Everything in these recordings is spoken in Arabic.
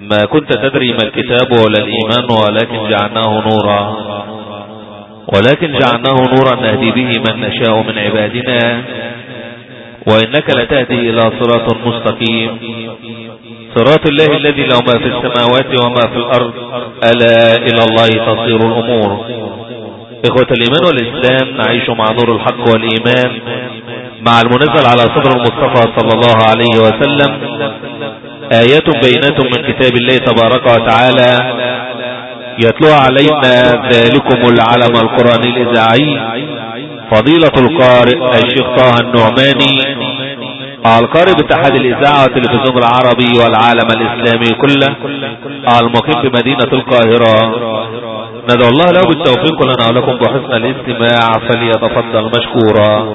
ما كنت تدري ما الكتاب ولا الإيمان ولكن جعلناه نورا. ولكن جعلناه نورا نهدي به من نشاء من عبادنا. وإنك لتهدي إلى صراط مستقيم. صراط الله الذي له ما في السماوات وما في الأرض. ألا إلى الله تصير الأمور. إخوة الإيمان والإسلام نعيش مع نور الحق والإيمان. مع المنزل على صدر المصطفى صلى الله عليه وسلم. آيات بينات من كتاب الله تبارك وتعالى يتلو علينا ذلكم العلم القرآني الإذاعي فضيلة القارئ الشيخ طه النعماني القارئ باتحاد الإذاعة والتلفزيون العربي والعالم الإسلامي كله المقيم بمدينة القاهرة. ندعو الله له بالتوفيق لنا ولكم بحسن الاستماع فليتفضل مشكورا.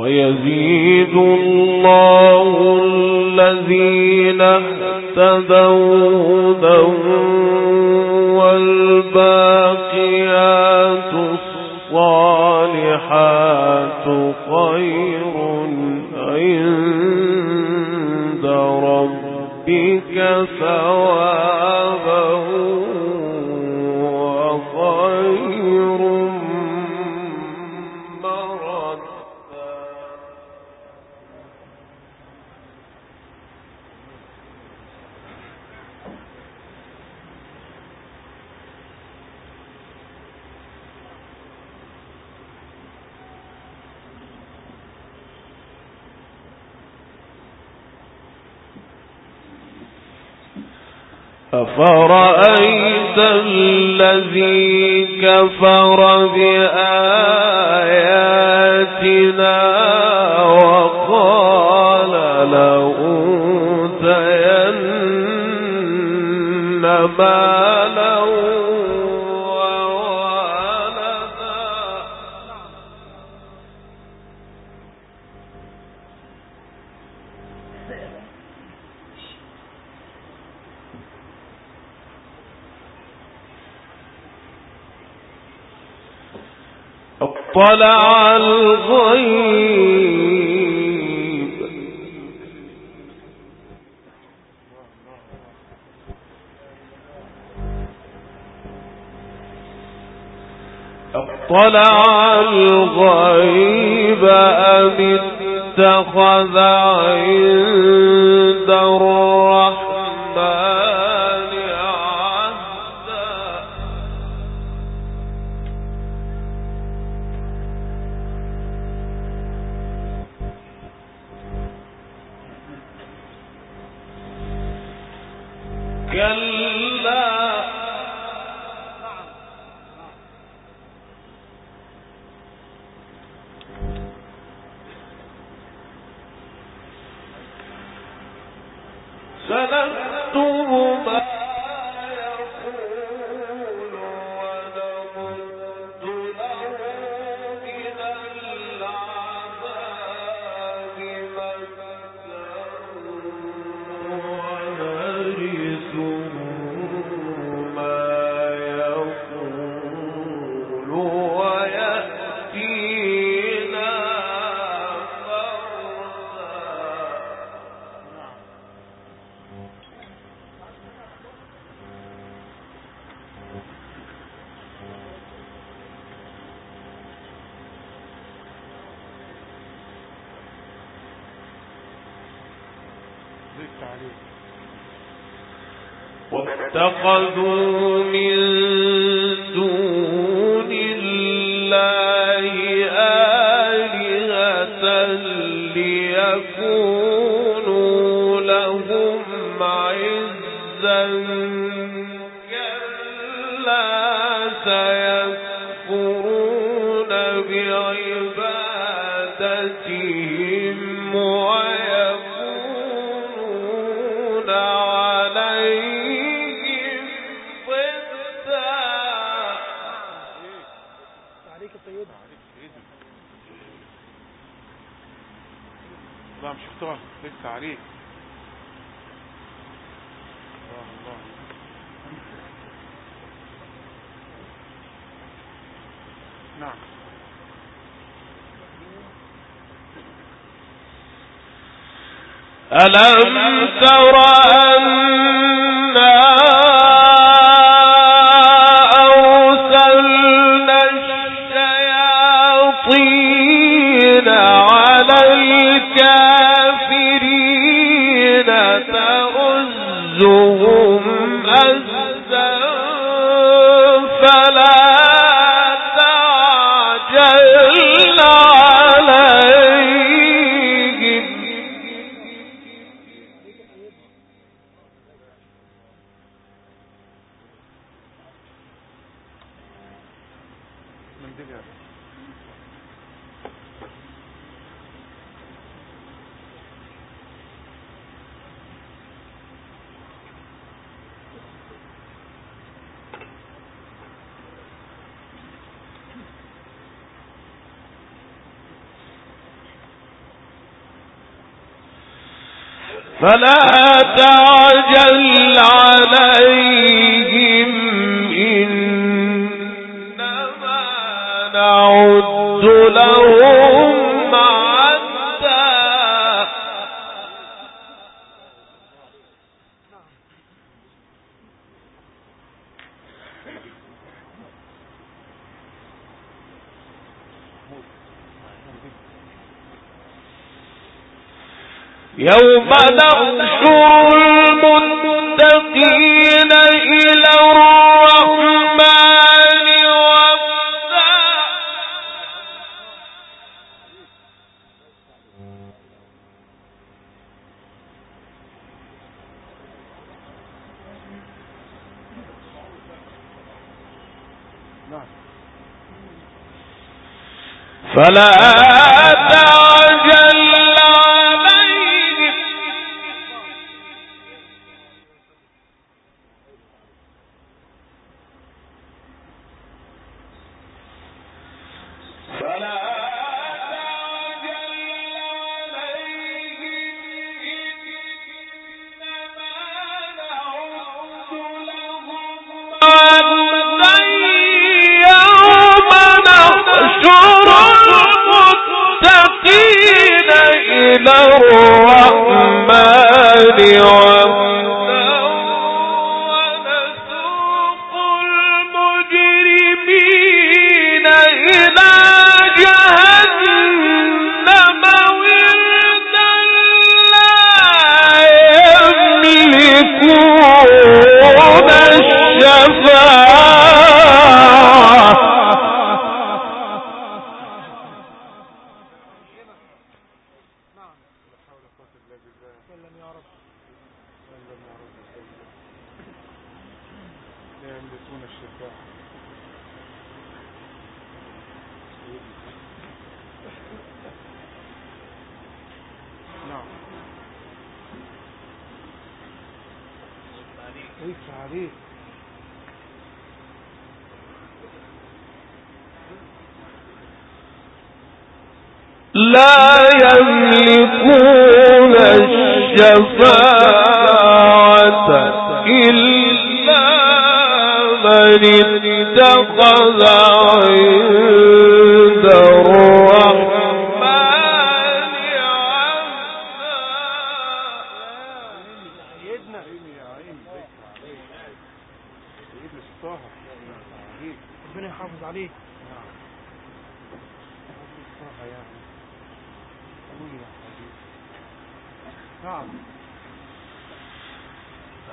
ويزيد الله الذين اهتدوا هدى والباقيات الصالحات خير عند ربك ثوابا. أفرأيت الذي كفر بآياتنا وقال لأوتين مالا اطلع الغيب. اطلع الغيب أم اتخذ عند الرحمن عزا كلا بعبادتهم ويكونون عليهم عليك لا مش لسه عليك ألم تر أن فلا تعجل عليهم إنما نعد لهم يوم نحشر المتقين إلى الرحمن وفدا فلا الرحمن لا يملكون الشفاعة.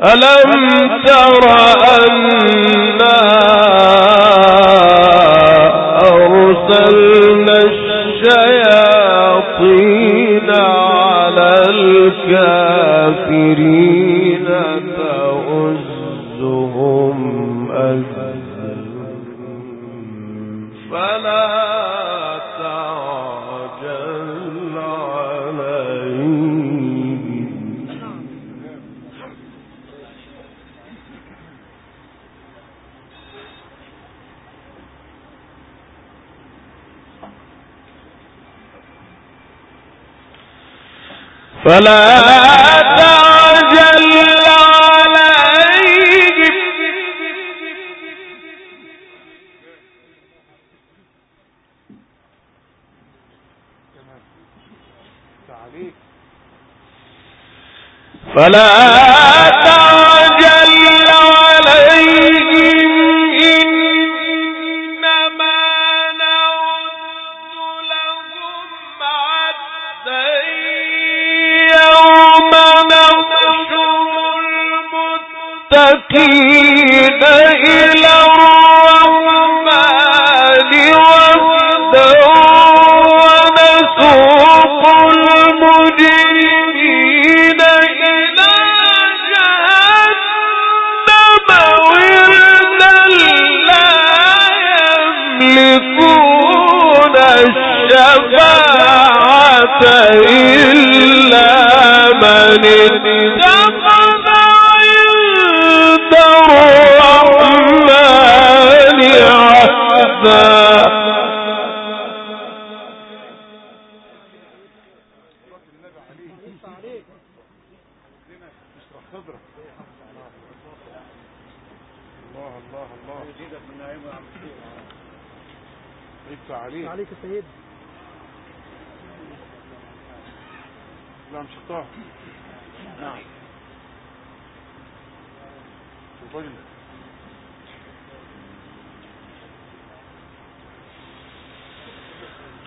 ألم تر أنا أرسلنا الشياطين على الكافرين؟ فلا فلا عليك يا سيدي. مش شطاه نعم.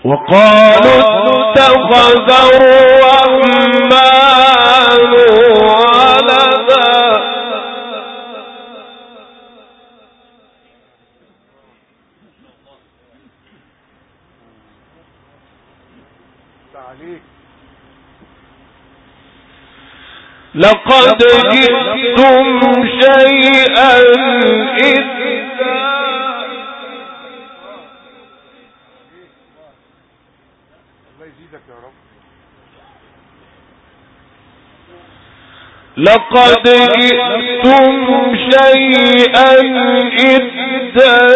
وقالوا اتخذ الرحمن لقد جئتم شيئا إذا لقد جئتم شيئا إذا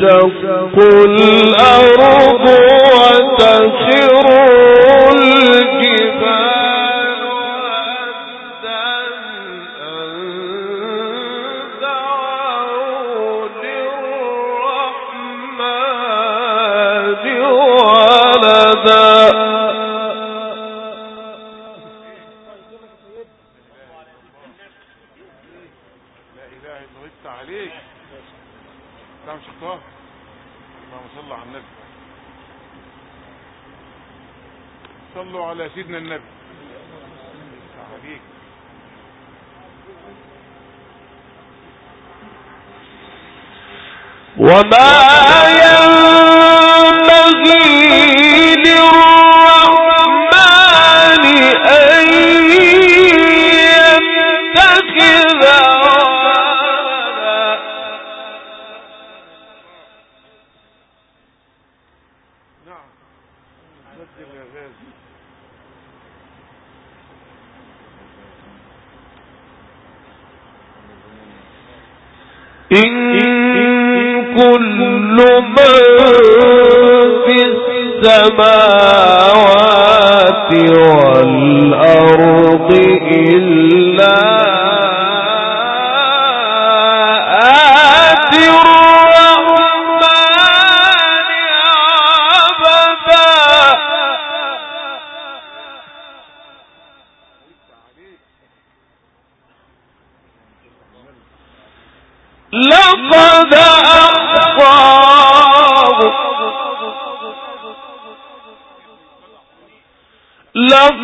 تنشق الأرض سيدنا النبي. وما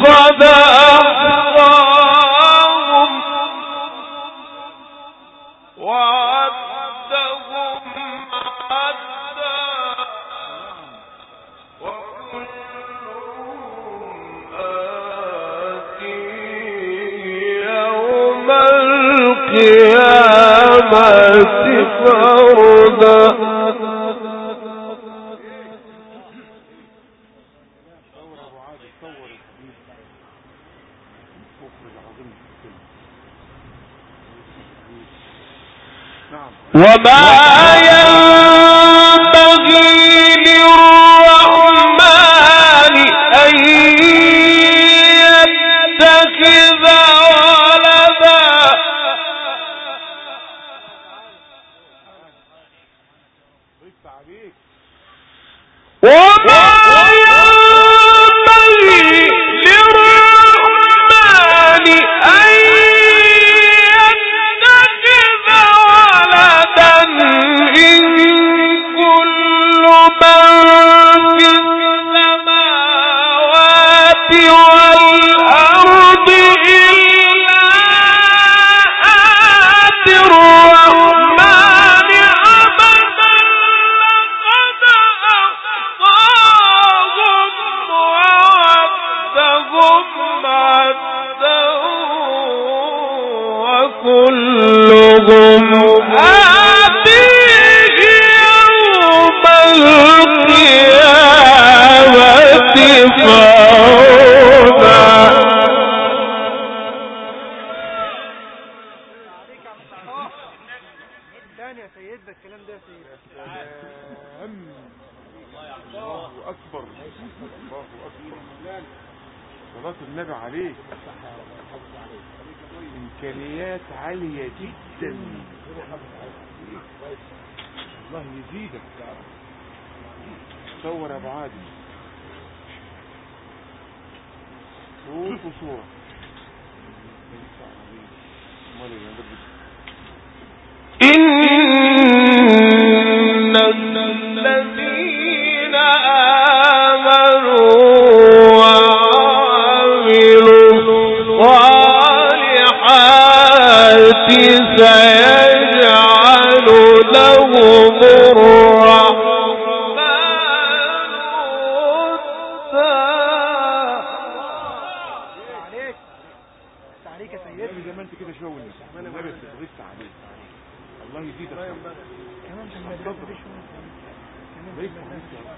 God.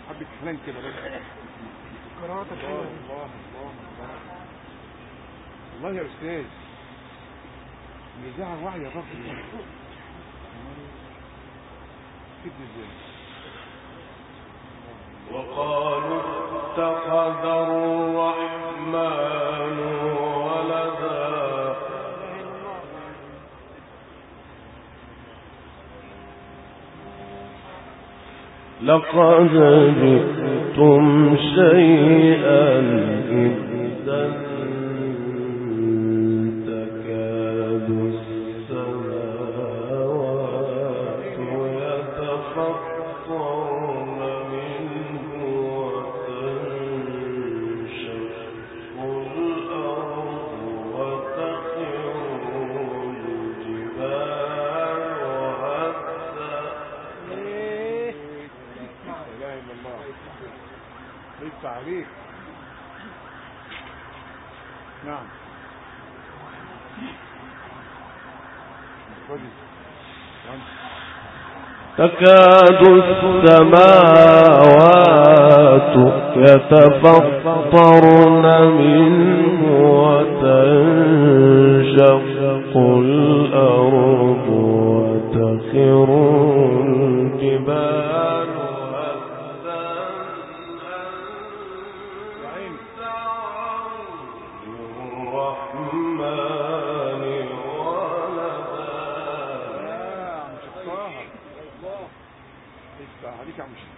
حبة حنان كده بس. الله والله يا أستاذ نزاع الوعي يا رب. كده إزاي؟ وقالوا اتخذ الرحمن لقد جئتم شيئا إذا تكاد السماوات يتفطرن منه وتنشق الأرض وتخر الجبال الرحمن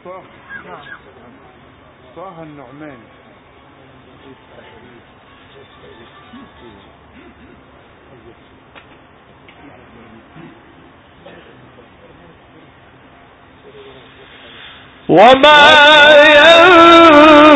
صح صح النعمان. وما ينفع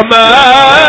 Amen.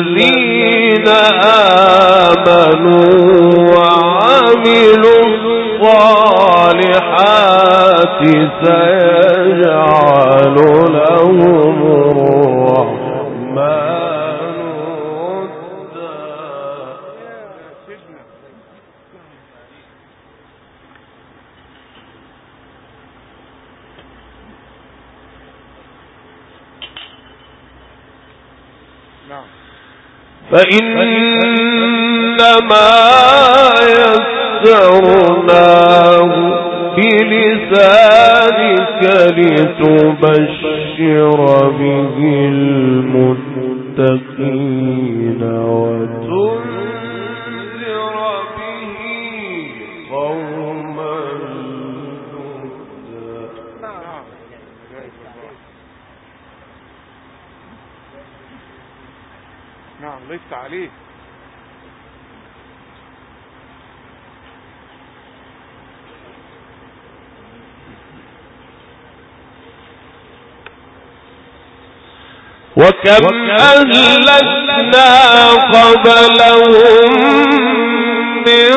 الذين آمنوا وعملوا الصالحات سيجعل لهم الرحمن ودا نعم. فإنما يسرناه بلسانك لتبشر به المتقين وتنذر ضغطت عليه. وكم أهلتنا قبلهم من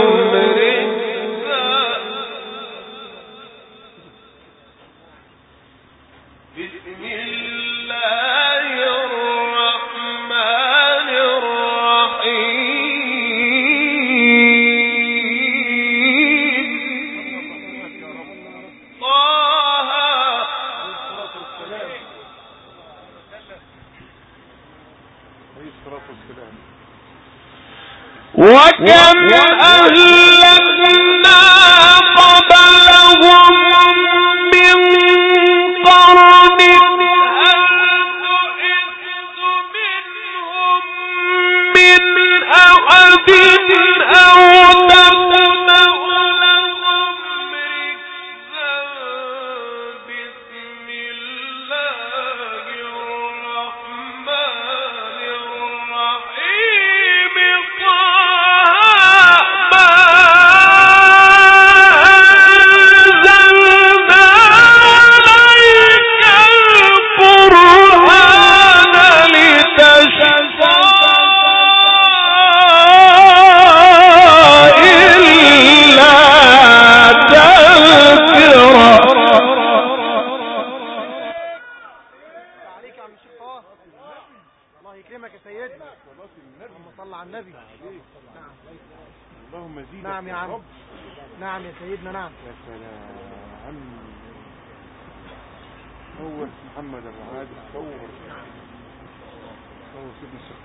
وكم أهلكنا قبلهم من قرن من أحد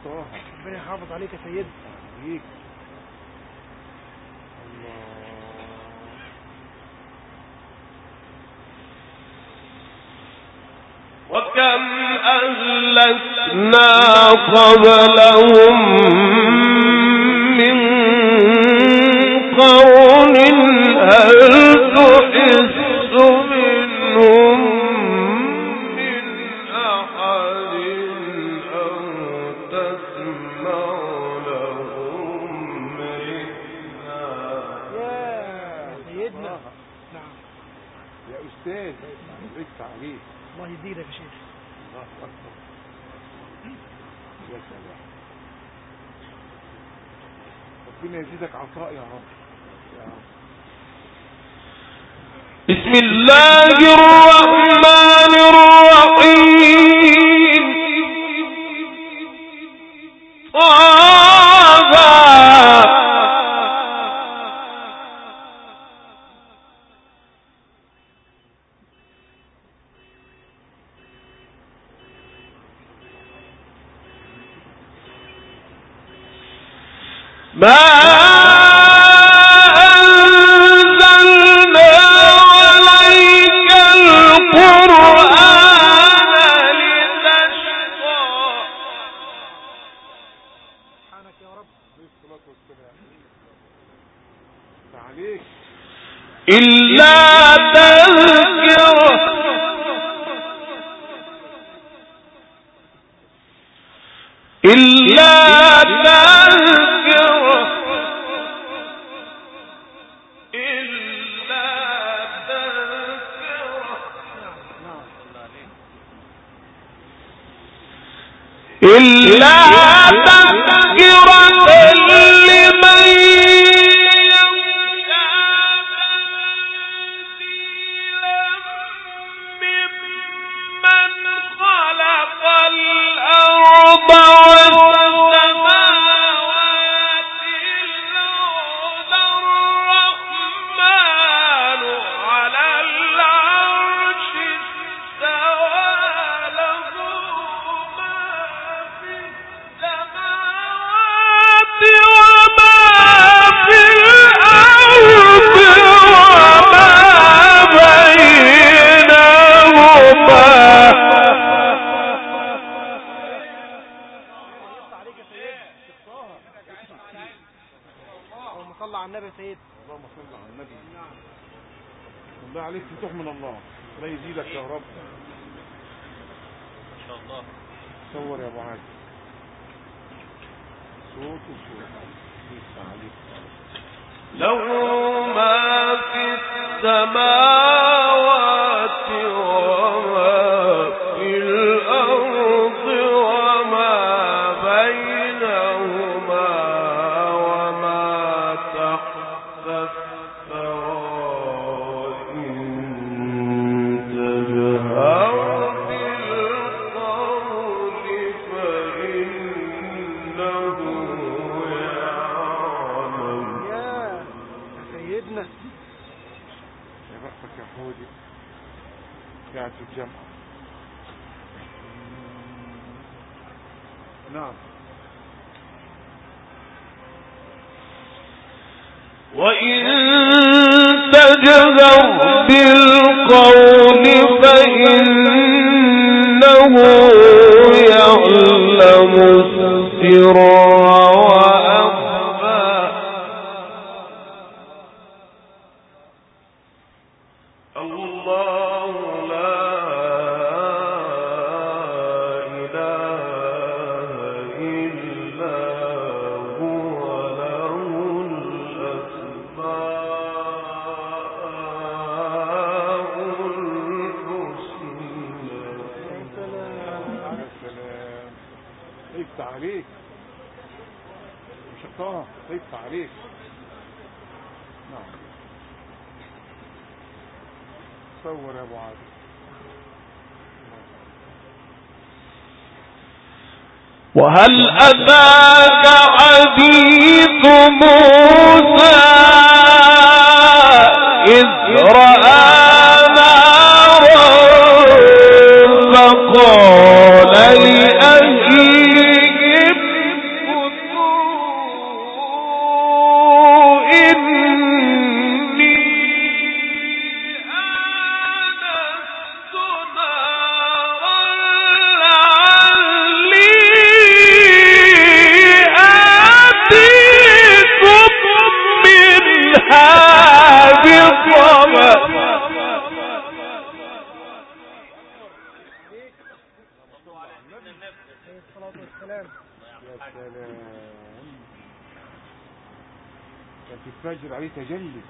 طه ربنا يحافظ عليك يا سيدنا وكم أهلكنا قبلهم الله الرحمن اللہ تک کیوں ركعة الجمع نعم. وإن تجهر بالقول فإنه يعلم السرار وهل أذى تجلي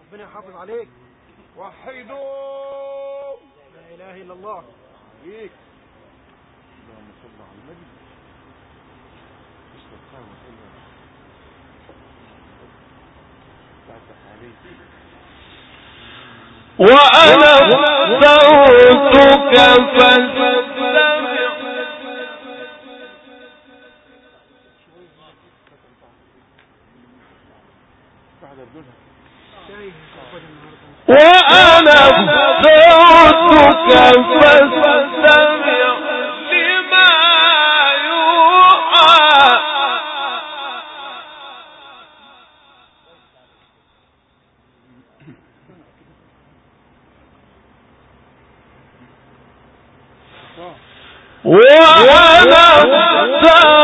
ربنا يحافظ عليك. وحيدوا لا إله إلا الله. ليك اللهم صل على النبي. استغفر وسلم تعتق عليه وأنا استغفرتك فانت وأنا اخترتك فاستمع لما يوحى. وأنا اخترتك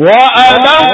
وَأَلَمْ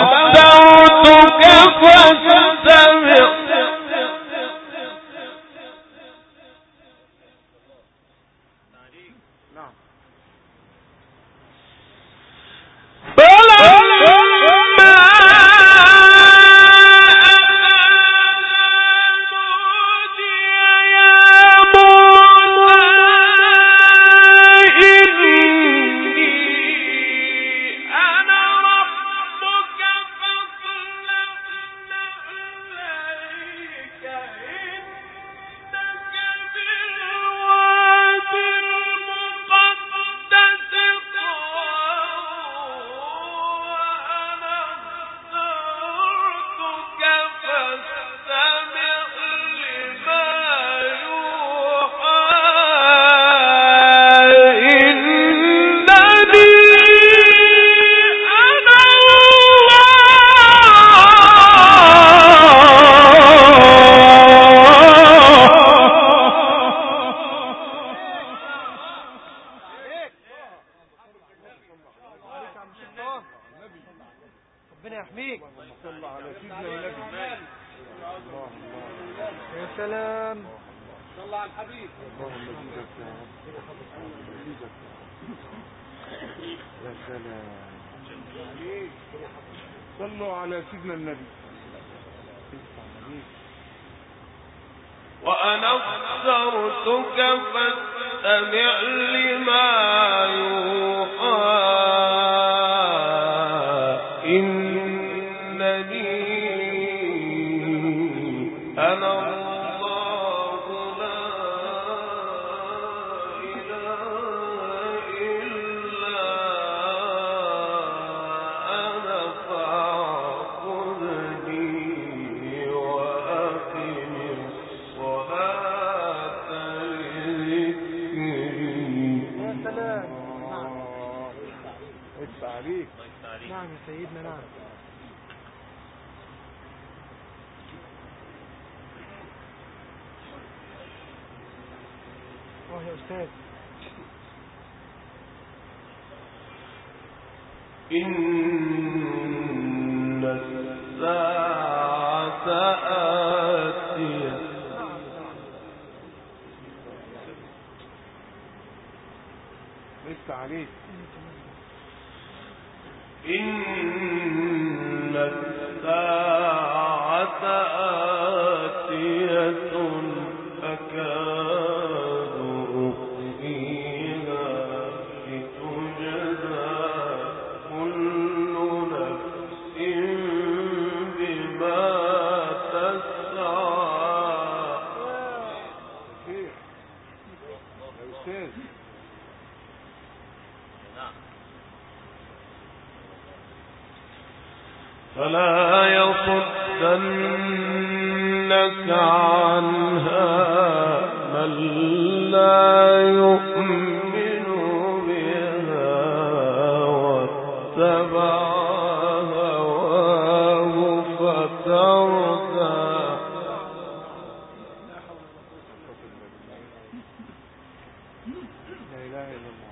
إله إلا الله.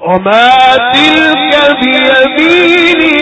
وما تلك بيمينك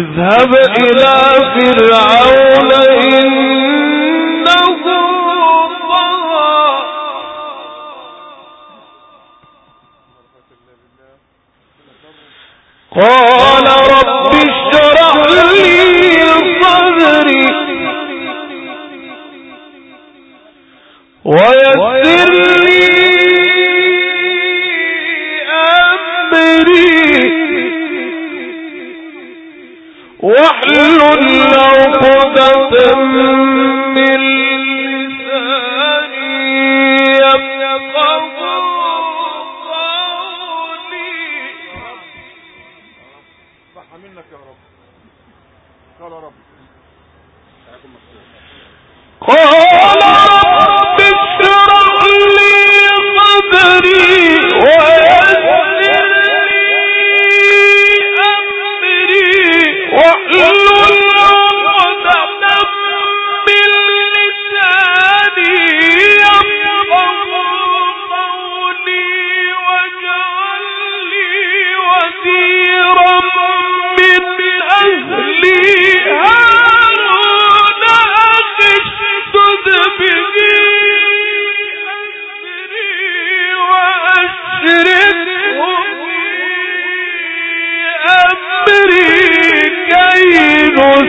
اذهب إلى فرعون إنه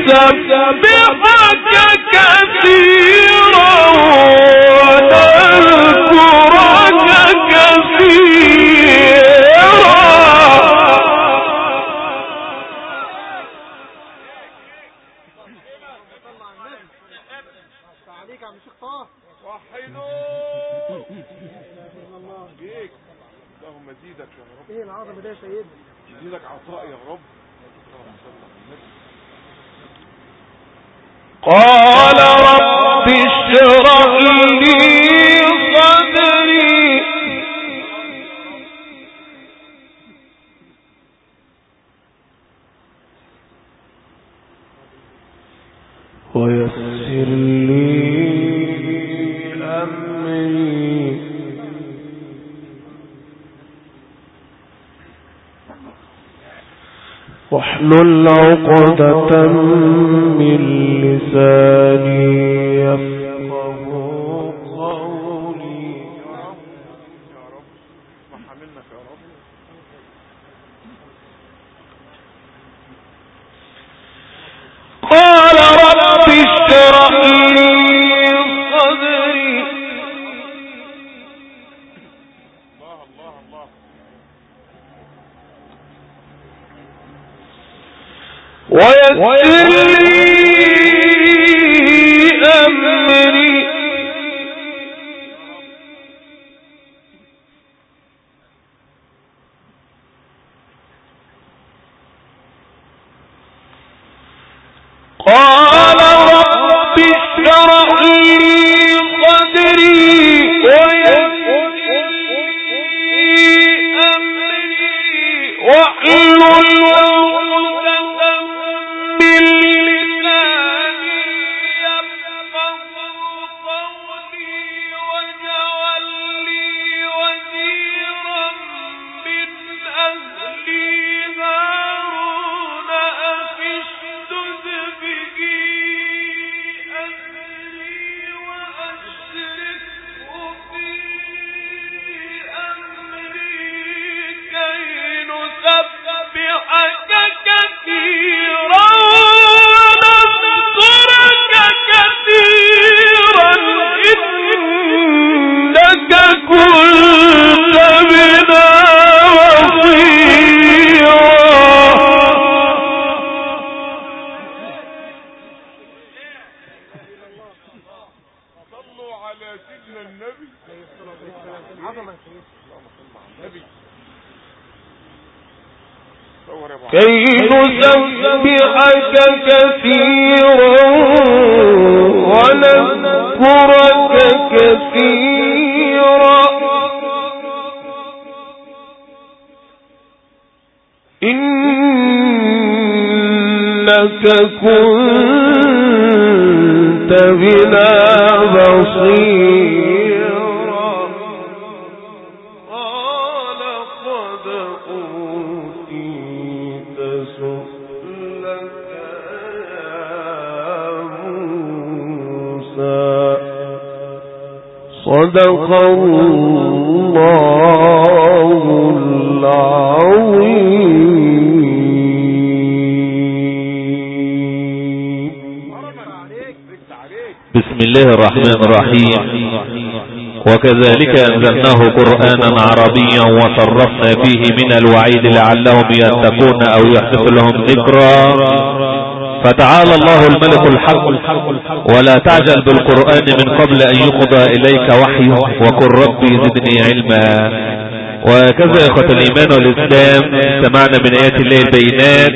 يسبحك كثيرا واحلل عقدة من لساني. إنك كنت بنا بصيرا. قال قد أوتيت سؤلك يا موسى. صدق الله. بسم الله الرحمن الرحيم. وكذلك أنزلناه قرآنا عربيا وصرفنا فيه من الوعيد لعلهم يتقون أو يحدث لهم ذكرا. فتعالى الله الملك الحق. ولا تعجل بالقرآن من قبل أن يقضى إليك وحيه. وقل ربي زدني علما. وكذا إخوة الإيمان والإسلام سمعنا من آيات الله البينات.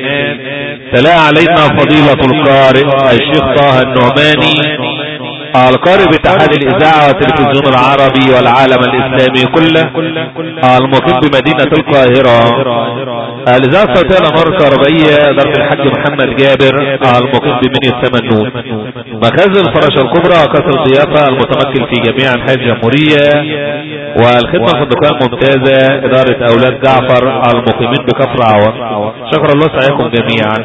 تلا علينا فضيلة القارئ الشيخ طه النعماني. القارئ باتحاد الإذاعة والتلفزيون العربي والعالم الإسلامي كله المقيم بمدينة القاهرة. الإذاعة الصوتية الأنوار الكهربائية إدارة الحاج محمد جابر المقيم بمنيا السمنون مخازن الفراشة الكبرى قصر الضيافة المتمكن في جميع أنحاء الجمهورية. والخدمة الفندقية الممتازة إدارة أولاد جعفر المقيمين بكفر عوض شكر الله سعيكم جميعا.